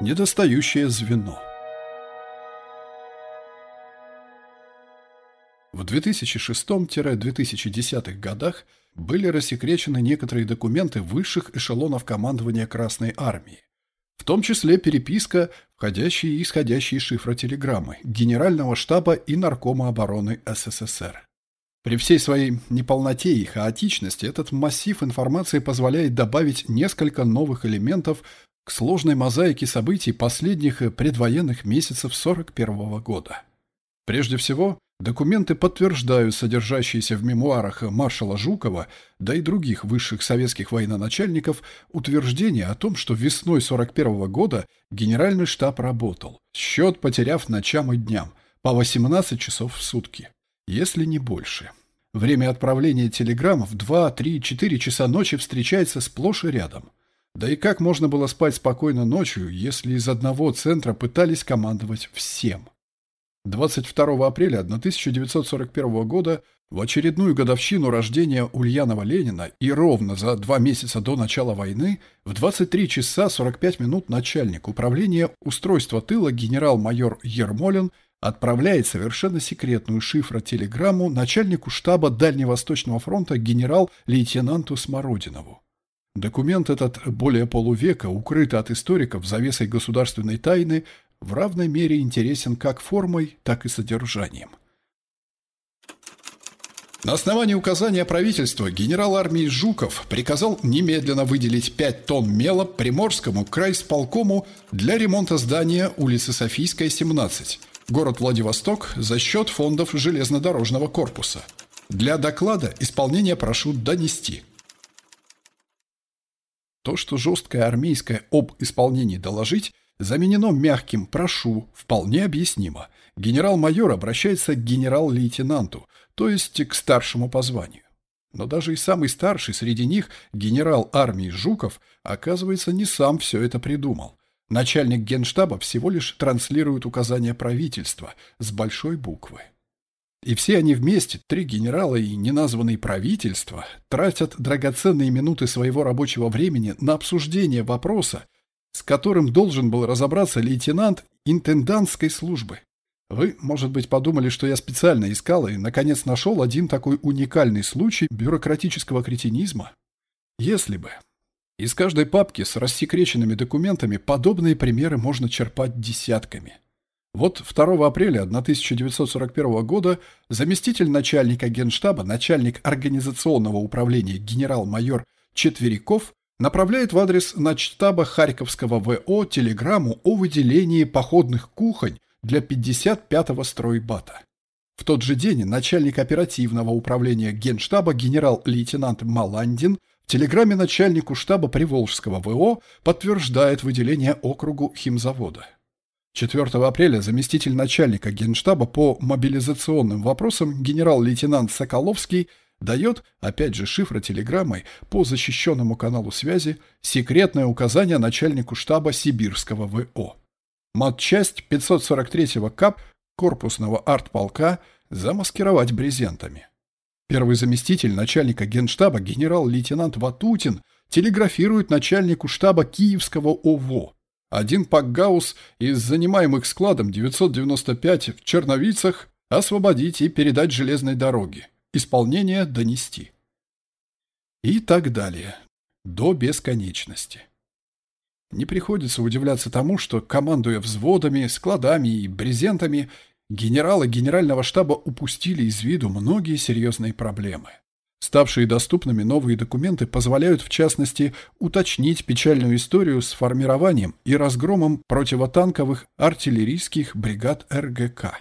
Недостающее звено. В 2006-2010 годах были рассекречены некоторые документы высших эшелонов командования Красной Армии, в том числе переписка, входящие и исходящие шифротелеграммы Генерального штаба и Наркома обороны СССР. При всей своей неполноте и хаотичности этот массив информации позволяет добавить несколько новых элементов к сложной мозаике событий последних предвоенных месяцев 1941 года. Прежде всего, документы подтверждают содержащиеся в мемуарах маршала Жукова, да и других высших советских военачальников, утверждение о том, что весной 1941 года генеральный штаб работал, счет потеряв ночам и дням, по 18 часов в сутки, если не больше. Время отправления телеграмм в 2, 3, 4 часа ночи встречается сплошь и рядом. Да и как можно было спать спокойно ночью, если из одного центра пытались командовать всем? 22 апреля 1941 года, в очередную годовщину рождения Ульянова Ленина и ровно за два месяца до начала войны, в 23 часа 45 минут начальник управления устройства тыла генерал-майор Ермолин отправляет совершенно секретную шифротелеграмму начальнику штаба Дальневосточного фронта генерал-лейтенанту Смородинову. Документ этот более полувека, укрытый от историков завесой государственной тайны, в равной мере интересен как формой, так и содержанием. На основании указания правительства генерал армии Жуков приказал немедленно выделить 5 тонн мела Приморскому крайсполкому для ремонта здания улицы Софийская, 17, город Владивосток, за счет фондов железнодорожного корпуса. Для доклада исполнение прошу донести – то, что жесткое армейское об исполнении доложить, заменено мягким «прошу», вполне объяснимо. Генерал-майор обращается к генерал-лейтенанту, то есть к старшему по званию. Но даже и самый старший среди них, генерал армии Жуков, оказывается, не сам все это придумал. Начальник генштаба всего лишь транслирует указания правительства с большой буквы. И все они вместе, три генерала и неназванные правительства, тратят драгоценные минуты своего рабочего времени на обсуждение вопроса, с которым должен был разобраться лейтенант интендантской службы. Вы, может быть, подумали, что я специально искал и, наконец, нашел один такой уникальный случай бюрократического кретинизма? Если бы. Из каждой папки с рассекреченными документами подобные примеры можно черпать десятками. Вот 2 апреля 1941 года заместитель начальника генштаба, начальник организационного управления генерал-майор Четвериков направляет в адрес начштаба Харьковского ВО телеграмму о выделении походных кухонь для 55-го стройбата. В тот же день начальник оперативного управления генштаба генерал-лейтенант Маландин в телеграмме начальнику штаба Приволжского ВО подтверждает выделение округу химзавода. 4 апреля заместитель начальника Генштаба по мобилизационным вопросам генерал-лейтенант Соколовский дает, опять же шифротелеграммой, по защищенному каналу связи секретное указание начальнику штаба Сибирского ВО. Матчасть 543-го КАП корпусного артполка замаскировать брезентами. Первый заместитель начальника генштаба генерал-лейтенант Ватутин телеграфирует начальнику штаба Киевского ОВО один пакгаус из занимаемых складом 995 в Черновицах освободить и передать железной дороге. Исполнение донести. И так далее. До бесконечности. Не приходится удивляться тому, что, командуя взводами, складами и брезентами, генералы генерального штаба упустили из виду многие серьезные проблемы. Ставшие доступными новые документы позволяют, в частности, уточнить печальную историю с формированием и разгромом противотанковых артиллерийских бригад РГК.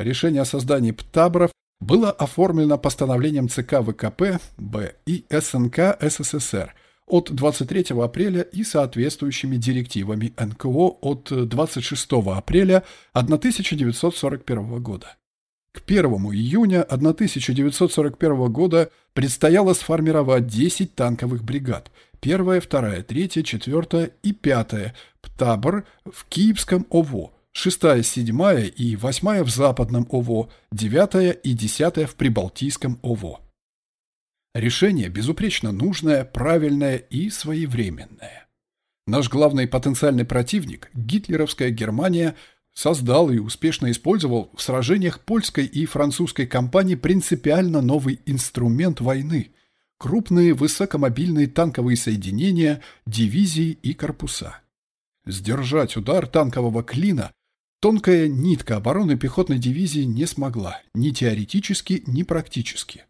Решение о создании ПТАБРов было оформлено постановлением ЦК ВКП Б и СНК СССР от 23 апреля и соответствующими директивами НКО от 26 апреля 1941 года. К 1 июня 1941 года предстояло сформировать 10 танковых бригад, 1, 2, 3, 4 и 5 ПТАБР в Киевском ОВО, 6, 7 и 8 в Западном ОВО, 9 и 10 в Прибалтийском ОВО. Решение безупречно нужное, правильное и своевременное. Наш главный потенциальный противник, гитлеровская Германия, создал и успешно использовал в сражениях польской и французской компании принципиально новый инструмент войны – крупные высокомобильные танковые соединения, дивизии и корпуса. Сдержать удар танкового клина тонкая нитка обороны пехотной дивизии не смогла ни теоретически, ни практически.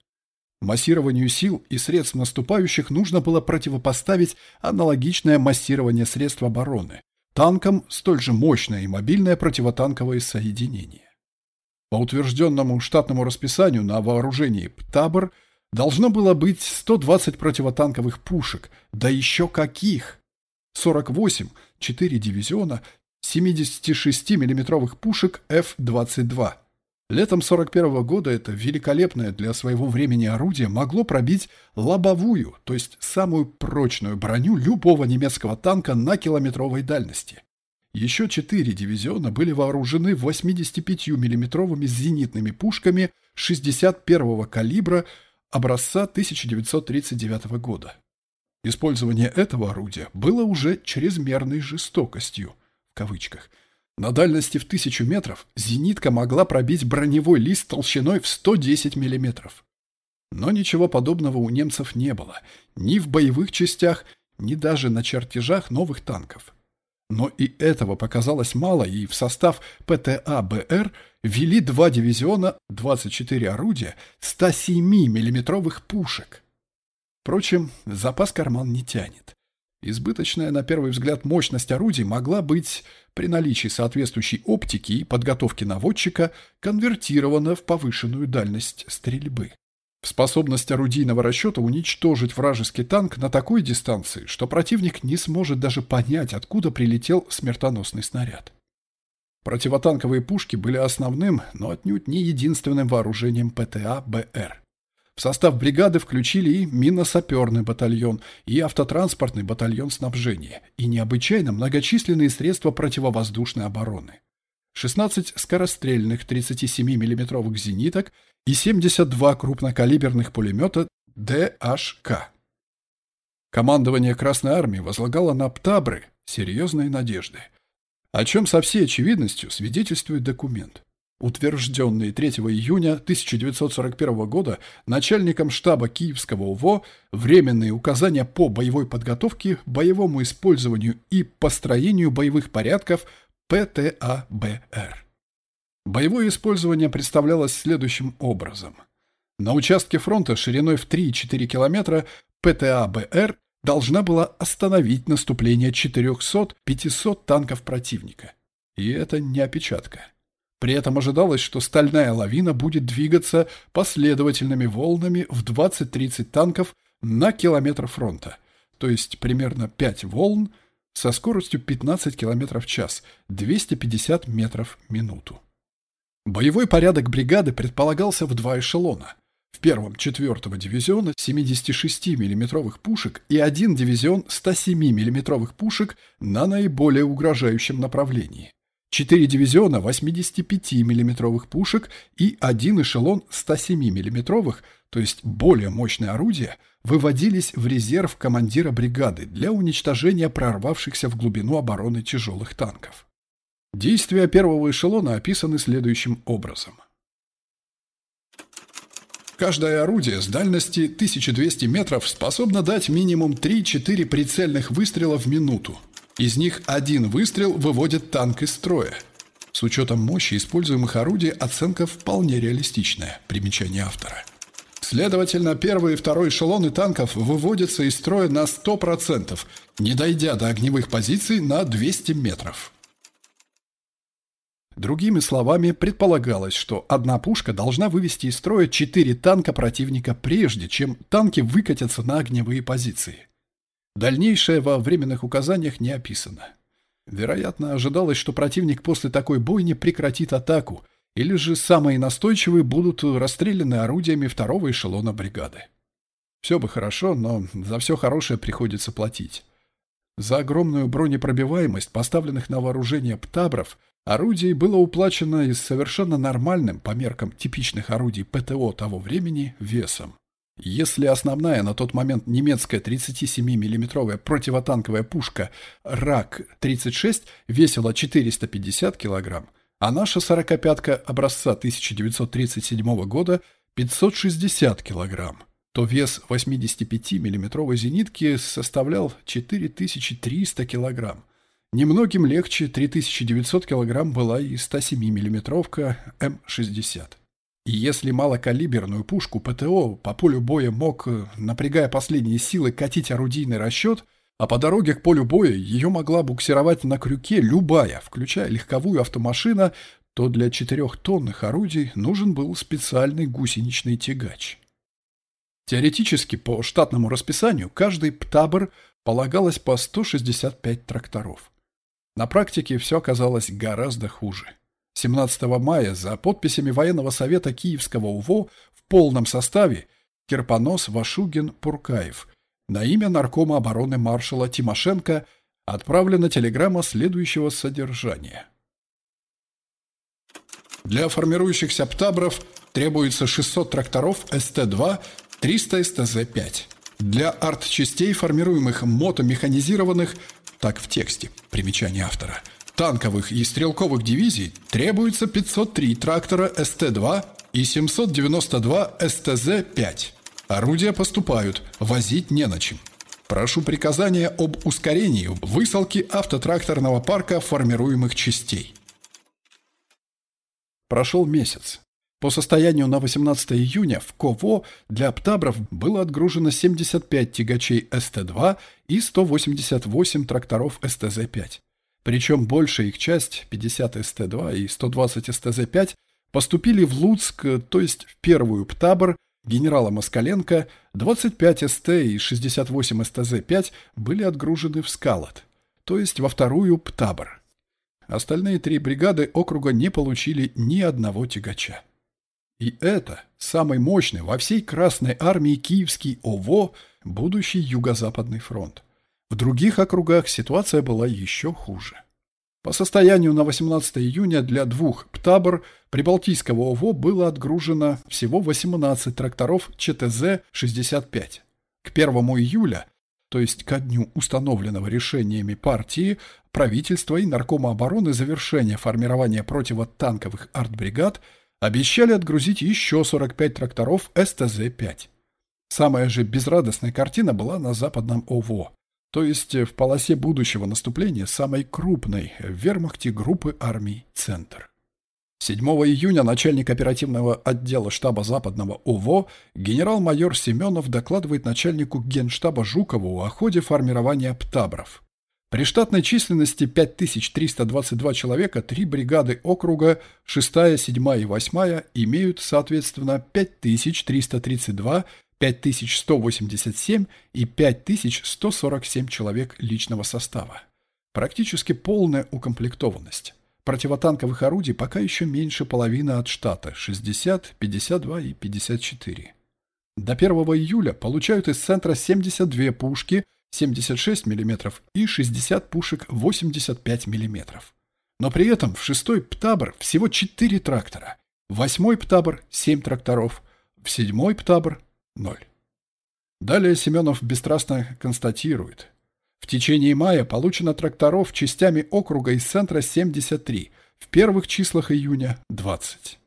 Массированию сил и средств наступающих нужно было противопоставить аналогичное массирование средств обороны, танкам столь же мощное и мобильное противотанковое соединение. По утвержденному штатному расписанию на вооружении ПТАБР должно было быть 120 противотанковых пушек, да еще каких! 48, 4 дивизиона 76 миллиметровых пушек F-22, Летом 41 -го года это великолепное для своего времени орудие могло пробить лобовую, то есть самую прочную броню любого немецкого танка на километровой дальности. Еще четыре дивизиона были вооружены 85 миллиметровыми зенитными пушками 61-го калибра образца 1939 года. Использование этого орудия было уже чрезмерной жестокостью, в кавычках, на дальности в тысячу метров зенитка могла пробить броневой лист толщиной в 110 миллиметров. Но ничего подобного у немцев не было, ни в боевых частях, ни даже на чертежах новых танков. Но и этого показалось мало, и в состав ПТА-БР ввели два дивизиона, 24 орудия, 107 миллиметровых пушек. Впрочем, запас карман не тянет. Избыточная, на первый взгляд, мощность орудий могла быть, при наличии соответствующей оптики и подготовки наводчика, конвертирована в повышенную дальность стрельбы. В способность орудийного расчета уничтожить вражеский танк на такой дистанции, что противник не сможет даже понять, откуда прилетел смертоносный снаряд. Противотанковые пушки были основным, но отнюдь не единственным вооружением ПТА-БР. В состав бригады включили и минно-саперный батальон, и автотранспортный батальон снабжения, и необычайно многочисленные средства противовоздушной обороны. 16 скорострельных 37 миллиметровых зениток и 72 крупнокалиберных пулемета ДHК. Командование Красной Армии возлагало на ПТАБры серьезные надежды, о чем со всей очевидностью свидетельствует документ утвержденный 3 июня 1941 года начальником штаба Киевского УВО временные указания по боевой подготовке, боевому использованию и построению боевых порядков ПТАБР. Боевое использование представлялось следующим образом. На участке фронта шириной в 3-4 километра ПТАБР должна была остановить наступление 400-500 танков противника. И это не опечатка. При этом ожидалось, что стальная лавина будет двигаться последовательными волнами в 20-30 танков на километр фронта, то есть примерно 5 волн со скоростью 15 км в час, 250 метров в минуту. Боевой порядок бригады предполагался в два эшелона. В первом 4-го дивизиона 76 миллиметровых пушек и один дивизион 107 миллиметровых пушек на наиболее угрожающем направлении. Четыре дивизиона 85 миллиметровых пушек и один эшелон 107 миллиметровых, то есть более мощные орудия, выводились в резерв командира бригады для уничтожения прорвавшихся в глубину обороны тяжелых танков. Действия первого эшелона описаны следующим образом. Каждое орудие с дальности 1200 метров способно дать минимум 3-4 прицельных выстрела в минуту, из них один выстрел выводит танк из строя. С учетом мощи используемых орудий оценка вполне реалистичная. Примечание автора. Следовательно, первый и второй эшелоны танков выводятся из строя на 100%, не дойдя до огневых позиций на 200 метров. Другими словами, предполагалось, что одна пушка должна вывести из строя четыре танка противника прежде, чем танки выкатятся на огневые позиции. Дальнейшее во временных указаниях не описано. Вероятно, ожидалось, что противник после такой бойни прекратит атаку, или же самые настойчивые будут расстреляны орудиями второго эшелона бригады. Все бы хорошо, но за все хорошее приходится платить. За огромную бронепробиваемость поставленных на вооружение птабров орудий было уплачено и с совершенно нормальным, по меркам типичных орудий ПТО того времени, весом. Если основная на тот момент немецкая 37 миллиметровая противотанковая пушка РАК-36 весила 450 кг, а наша 45-ка образца 1937 года 560 кг, то вес 85 миллиметровой зенитки составлял 4300 кг. Немногим легче 3900 кг была и 107 миллиметровка М-60. И если малокалиберную пушку ПТО по полю боя мог, напрягая последние силы, катить орудийный расчет, а по дороге к полю боя ее могла буксировать на крюке любая, включая легковую автомашина, то для четырехтонных орудий нужен был специальный гусеничный тягач. Теоретически, по штатному расписанию, каждый ПТАБР полагалось по 165 тракторов. На практике все оказалось гораздо хуже. 17 мая за подписями военного совета Киевского УВО в полном составе Кирпонос Вашугин Пуркаев на имя наркома обороны маршала Тимошенко отправлена телеграмма следующего содержания. Для формирующихся птабров требуется 600 тракторов СТ-2, 300 СТЗ-5. Для арт-частей, формируемых мотомеханизированных, так в тексте, примечание автора – танковых и стрелковых дивизий требуется 503 трактора СТ-2 и 792 СТЗ-5. Орудия поступают, возить не на чем. Прошу приказания об ускорении высылки автотракторного парка формируемых частей. Прошел месяц. По состоянию на 18 июня в КОВО для птабров было отгружено 75 тягачей СТ-2 и 188 тракторов СТЗ-5. Причем большая их часть, 50 СТ-2 и 120 СТЗ-5, поступили в Луцк, то есть в первую ПТАБР генерала Москаленко, 25 СТ и 68 СТЗ-5 были отгружены в Скалот, то есть во вторую ПТАБР. Остальные три бригады округа не получили ни одного тягача. И это самый мощный во всей Красной армии Киевский ОВО, будущий Юго-Западный фронт. В других округах ситуация была еще хуже. По состоянию на 18 июня для двух ПТАБР Прибалтийского ОВО было отгружено всего 18 тракторов ЧТЗ-65. К 1 июля, то есть ко дню установленного решениями партии, правительства и Наркома обороны завершения формирования противотанковых артбригад обещали отгрузить еще 45 тракторов СТЗ-5. Самая же безрадостная картина была на западном ОВО то есть в полосе будущего наступления самой крупной в вермахте группы армий «Центр». 7 июня начальник оперативного отдела штаба Западного УВО генерал-майор Семенов докладывает начальнику генштаба Жукову о ходе формирования ПТАБРов. При штатной численности 5322 человека три бригады округа 6, 7 и 8 имеют, соответственно, 5332 5187 и 5147 человек личного состава. Практически полная укомплектованность. Противотанковых орудий пока еще меньше половины от штата – 60, 52 и 54. До 1 июля получают из центра 72 пушки 76 мм и 60 пушек 85 мм. Но при этом в 6-й ПТАБР всего 4 трактора, в 8-й ПТАБР – 7 тракторов, в 7-й ПТАБР 0. Далее Семенов бесстрастно констатирует. В течение мая получено тракторов частями округа из центра 73, в первых числах июня 20.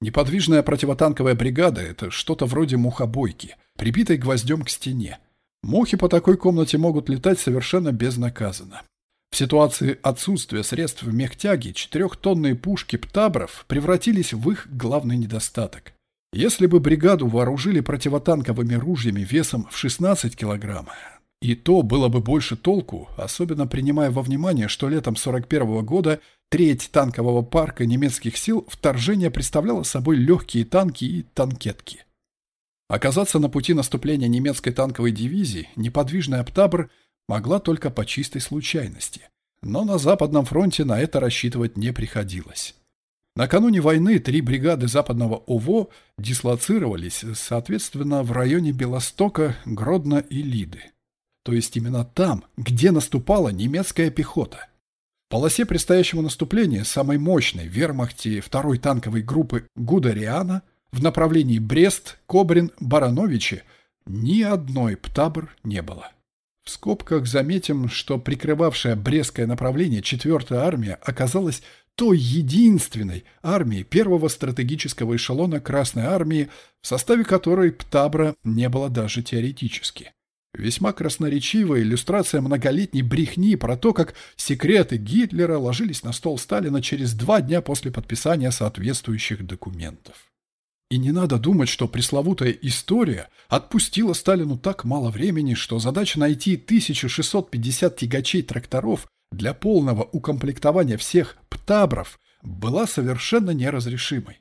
Неподвижная противотанковая бригада – это что-то вроде мухобойки, прибитой гвоздем к стене. Мухи по такой комнате могут летать совершенно безнаказанно. В ситуации отсутствия средств мехтяги четырехтонные пушки птабров превратились в их главный недостаток. Если бы бригаду вооружили противотанковыми ружьями весом в 16 килограмм, и то было бы больше толку, особенно принимая во внимание, что летом 41 -го года треть танкового парка немецких сил вторжение представляло собой легкие танки и танкетки. Оказаться на пути наступления немецкой танковой дивизии неподвижная Аптабр могла только по чистой случайности. Но на Западном фронте на это рассчитывать не приходилось. Накануне войны три бригады Западного ОВО дислоцировались, соответственно, в районе Белостока, Гродно и Лиды. То есть именно там, где наступала немецкая пехота. В полосе предстоящего наступления самой мощной вермахте второй танковой группы Гудериана в направлении Брест, Кобрин, Барановичи ни одной ПТАБР не было. В скобках заметим, что прикрывавшая Брестское направление 4-я армия оказалась той единственной армией первого стратегического эшелона Красной армии, в составе которой ПТАБРа не было даже теоретически. Весьма красноречивая иллюстрация многолетней брехни про то, как секреты Гитлера ложились на стол Сталина через два дня после подписания соответствующих документов. И не надо думать, что пресловутая история отпустила Сталину так мало времени, что задача найти 1650 тягачей-тракторов для полного укомплектования всех птабров была совершенно неразрешимой.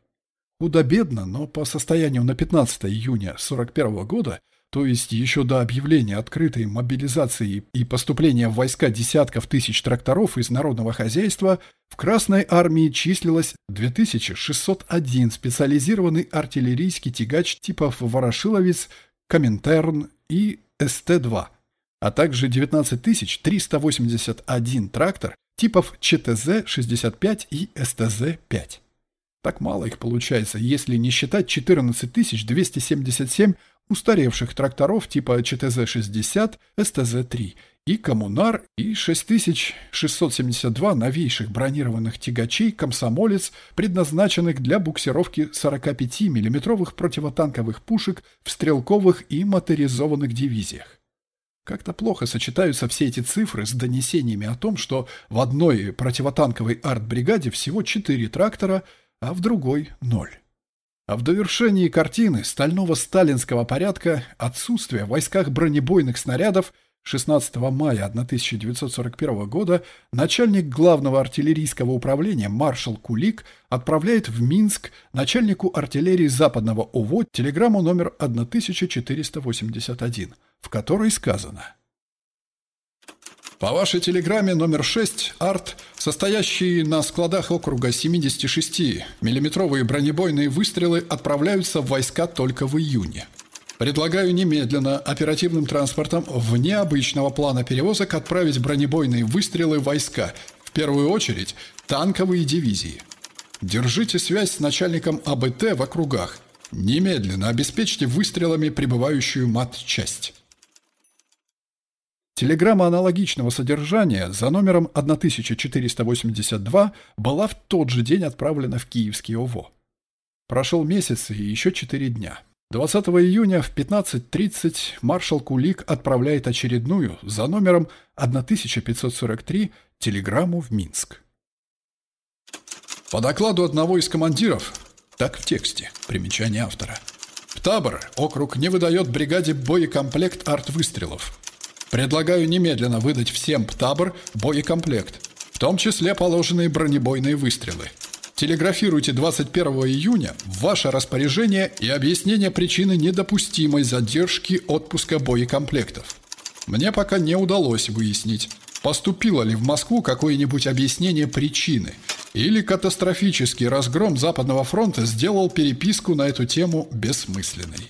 Худо-бедно, но по состоянию на 15 июня 1941 года то есть еще до объявления открытой мобилизации и поступления в войска десятков тысяч тракторов из народного хозяйства, в Красной армии числилось 2601 специализированный артиллерийский тягач типов Ворошиловец, Коминтерн и СТ-2, а также 19381 трактор типов ЧТЗ-65 и СТЗ-5. Так мало их получается, если не считать 14277 устаревших тракторов типа ЧТЗ-60, СТЗ-3 и «Коммунар» и 6672 новейших бронированных тягачей «Комсомолец», предназначенных для буксировки 45 миллиметровых противотанковых пушек в стрелковых и моторизованных дивизиях. Как-то плохо сочетаются все эти цифры с донесениями о том, что в одной противотанковой артбригаде всего 4 трактора, а в другой – 0. А в довершении картины стального сталинского порядка отсутствие в войсках бронебойных снарядов 16 мая 1941 года начальник главного артиллерийского управления маршал Кулик отправляет в Минск начальнику артиллерии Западного ОВО телеграмму номер 1481, в которой сказано по вашей телеграмме номер 6 «Арт», состоящий на складах округа 76 миллиметровые бронебойные выстрелы отправляются в войска только в июне. Предлагаю немедленно оперативным транспортом вне обычного плана перевозок отправить бронебойные выстрелы войска, в первую очередь танковые дивизии. Держите связь с начальником АБТ в округах. Немедленно обеспечьте выстрелами прибывающую мат-часть. Телеграмма аналогичного содержания за номером 1482 была в тот же день отправлена в Киевский ОВО. Прошел месяц и еще четыре дня. 20 июня в 15.30 маршал Кулик отправляет очередную за номером 1543 телеграмму в Минск. По докладу одного из командиров, так в тексте, примечание автора, Птабр, округ не выдает бригаде боекомплект арт-выстрелов. Предлагаю немедленно выдать всем ПТАБР боекомплект, в том числе положенные бронебойные выстрелы. Телеграфируйте 21 июня ваше распоряжение и объяснение причины недопустимой задержки отпуска боекомплектов. Мне пока не удалось выяснить, поступило ли в Москву какое-нибудь объяснение причины, или катастрофический разгром Западного фронта сделал переписку на эту тему бессмысленной.